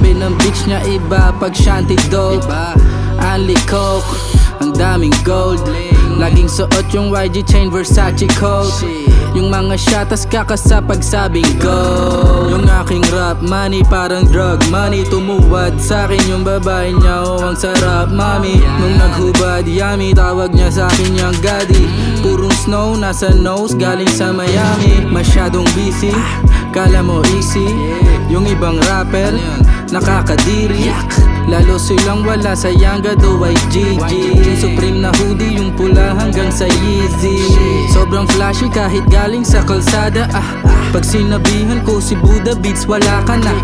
Boses niya iba pag shanty dope Only coke, ang daming gold. Laging suot yung YG chain Versace coat. Yung mga shatas kakasa pag sabing go Yung aking rap money parang drug. Money Tumuwad sa akin yung babae niya. Oh ang sarap mami. Nung naghubad yummy Tawag niya sa akin yung gaddy Purong snow nasa nose galing sa Miami. Masyadong busy Kala mo easy. Yung ibang rapper Nakakadiri. Lalo silang wala sa Yanga do ay GG Yung Supreme na hoodie Yung pula hanggang sa Yeezy. Sobrang flashy kahit galing sa kalsada ah, Pag sinabihan ko si Buddha Beats wala ka na.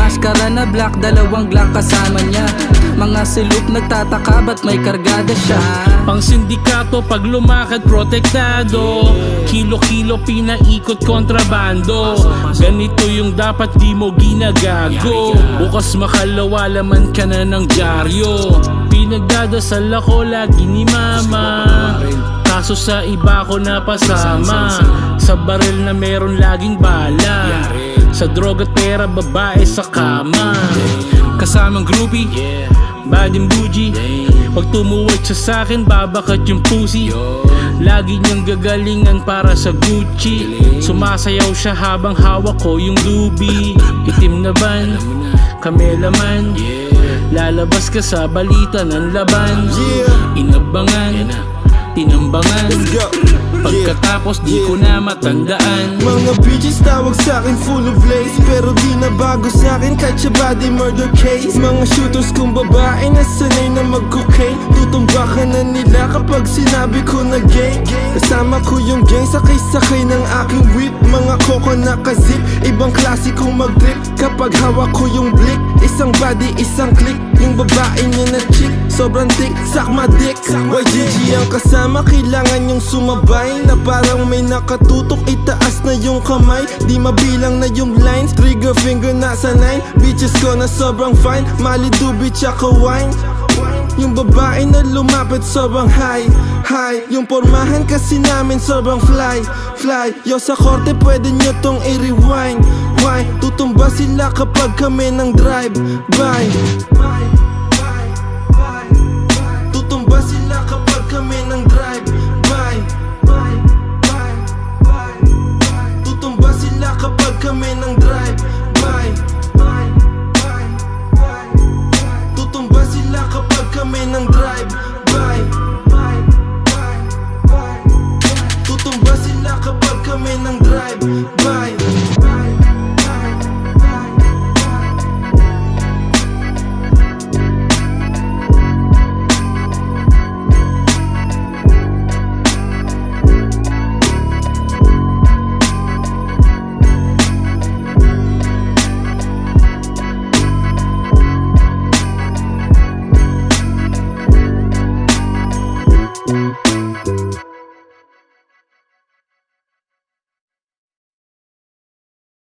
Maskara na black, dalawang black kasama niya Mga silup nagtataka ba't may kargada siya? Pang sindikato pag lumakad protektado. Kilo-kilo pinaikot kontrabando Ganito yung dapat di mo ginagago. Bukas makalawa laman ka na ng dyaryo. Pinagdadasal ako lagi ni mama. Kaso sa iba ko napasama. Sa baril na meron laging bala. Sa droga at pera babae sa kama. Kasamang groupie Bading bougie Pag tumuwag siya sa'kin babakat yung pussy. Lagi niyang gagalingan para sa Gucci. Sumasayaw siya habang hawak ko yung lubi. Itim na ban, kamelaman. Lalabas ka sa balita ng laban. Inabangan, tinambangan. Pagkatapos di ko na matandaan. Mga bitches tawag sa akin full of lace. Pero di na bago sa akin kahit siya body murder case. Mga shooters kong babae na sanay na mag-cocaine. Tutumba ka na nila kapag sinabi ko na gay. Kasama ko yung gang sakay-sakay ng aking whip. Mga koko nakazip Ibang klase kong mag-drip. Kapag hawak ko yung blick Isang body, isang click Yung babae niya na chick Sobrang thick, suck my dick. YGG ang kasama, kailangan yung sumabay. Na parang may nakatutok, itaas na yung kamay. Di mabilang na yung lines, trigger finger nasa nine Bitches ko na sobrang fine, mali dubi tsaka wine. Yung babae na lumapit sobrang high High. Yung pormahan kasi namin sobrang fly Fly. Yo sa korte pwede nyo tong i-rewind Why? Tutumba sila kapag kami ng drive Bye